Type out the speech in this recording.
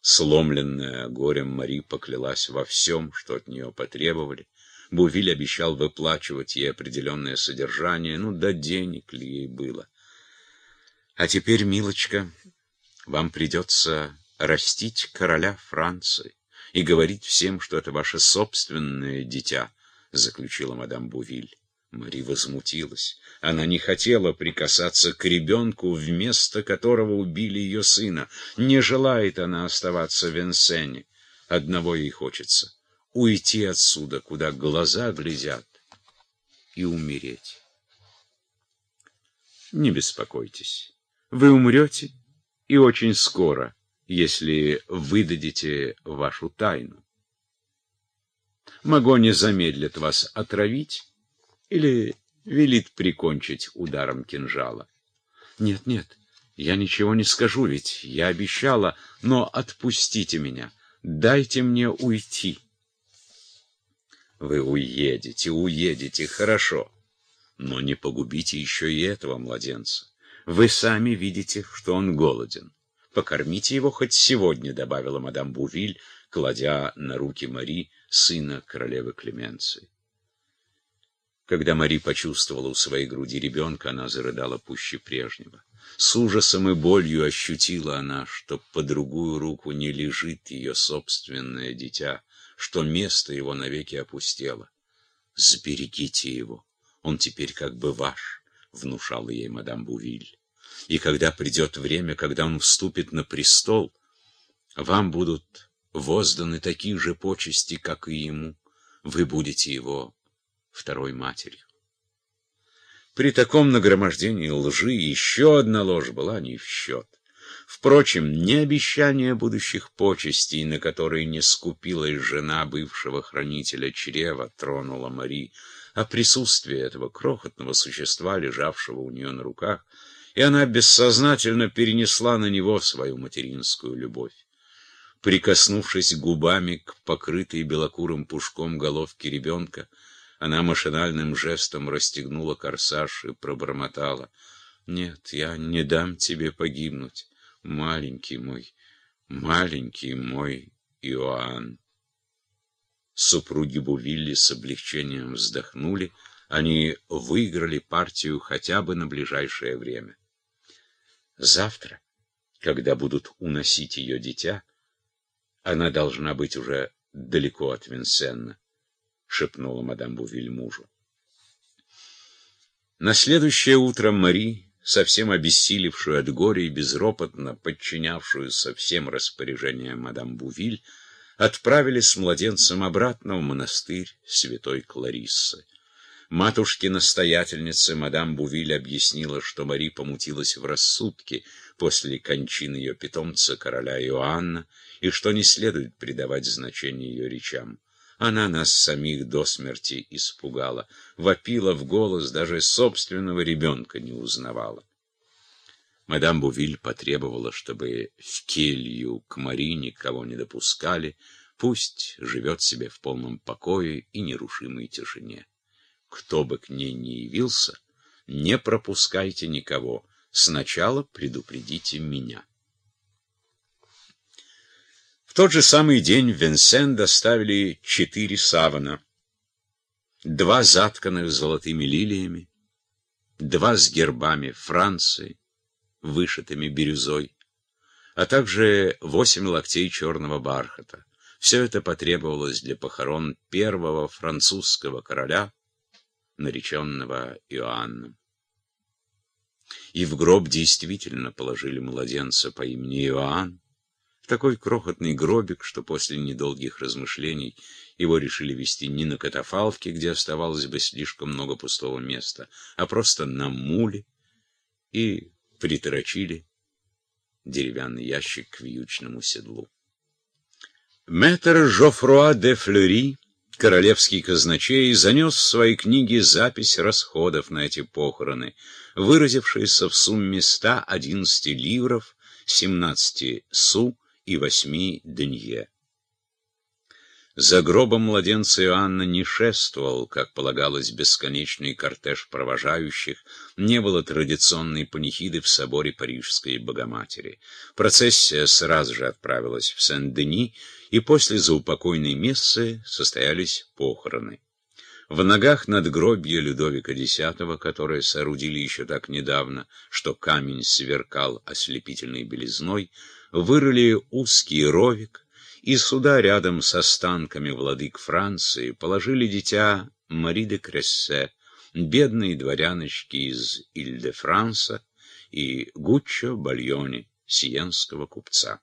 Сломленная горем Мари поклялась во всем, что от нее потребовали. Бувиль обещал выплачивать ей определенное содержание, ну да денег ли ей было. А теперь, милочка, вам придется растить короля Франции и говорить всем, что это ваше собственное дитя, — заключила мадам Бувиль. Мари возмутилась. Она не хотела прикасаться к ребенку, вместо которого убили ее сына. Не желает она оставаться в Венсене. Одного ей хочется — уйти отсюда, куда глаза глядят, и умереть. Не беспокойтесь. Вы умрете, и очень скоро, если выдадите вашу тайну. Маго не замедлит вас отравить, или велит прикончить ударом кинжала. Нет, нет, я ничего не скажу, ведь я обещала, но отпустите меня, дайте мне уйти. Вы уедете, уедете, хорошо, но не погубите еще и этого младенца. Вы сами видите, что он голоден. Покормите его хоть сегодня, — добавила мадам Бувиль, кладя на руки Мари сына королевы Клеменции. Когда Мари почувствовала у своей груди ребенка, она зарыдала пуще прежнего. С ужасом и болью ощутила она, что по другую руку не лежит ее собственное дитя, что место его навеки опустело. «Сберегите его, он теперь как бы ваш», — внушала ей мадам Бувиль. «И когда придет время, когда он вступит на престол, вам будут возданы такие же почести, как и ему. Вы будете его второй матерью. При таком нагромождении лжи еще одна ложь была не в счет. Впрочем, не обещание будущих почестей, на которые не скупилась жена бывшего хранителя чрева, тронула Мари, а присутствие этого крохотного существа, лежавшего у нее на руках, и она бессознательно перенесла на него свою материнскую любовь. Прикоснувшись губами к покрытой белокурым пушком головке ребенка, она машинальным жестом расстегнула корсаж и пробормотала. «Нет, я не дам тебе погибнуть, маленький мой, маленький мой Иоанн». Супруги Бувилли с облегчением вздохнули. Они выиграли партию хотя бы на ближайшее время. Завтра, когда будут уносить ее дитя, она должна быть уже далеко от Винсенна. — шепнула мадам Бувиль мужу. На следующее утро Мари, совсем обессилевшую от горя и безропотно подчинявшуюся всем распоряжениям мадам Бувиль, отправили с младенцем обратно в монастырь святой Клариссы. Матушке-настоятельнице мадам Бувиль объяснила, что Мари помутилась в рассудке после кончины ее питомца, короля Иоанна, и что не следует придавать значение ее речам. Она нас самих до смерти испугала, вопила в голос, даже собственного ребенка не узнавала. Мадам Бувиль потребовала, чтобы в келью к Мари никого не допускали, пусть живет себе в полном покое и нерушимой тишине. Кто бы к ней не явился, не пропускайте никого, сначала предупредите меня тот же самый день в Венсен доставили четыре савана, два затканных золотыми лилиями, два с гербами Франции, вышитыми бирюзой, а также восемь локтей черного бархата. Все это потребовалось для похорон первого французского короля, нареченного Иоанном. И в гроб действительно положили младенца по имени Иоанн, такой крохотный гробик, что после недолгих размышлений его решили вести не на катафалке, где оставалось бы слишком много пустого места, а просто на муле и приторочили деревянный ящик к вьючному седлу. Мэтр Жофруа де Флюри, королевский казначей, занес в свои книги запись расходов на эти похороны, выразившиеся в сумме 111 ливров, 17 су, и восьми денье. За гробом младенца Иоанна не шествовал, как полагалось, бесконечный кортеж провожающих, не было традиционной панихиды в соборе Парижской Богоматери. Процессия сразу же отправилась в Сен-Дени, и после заупокойной мессы состоялись похороны. В ногах надгробья Людовика X, которое соорудили еще так недавно, что камень сверкал ослепительной белизной, вырыли узкий ровик, и сюда, рядом с останками владык Франции, положили дитя Мари де Крессе, бедные дворяночки из Иль-де-Франса и Гуччо Бальони, сиенского купца.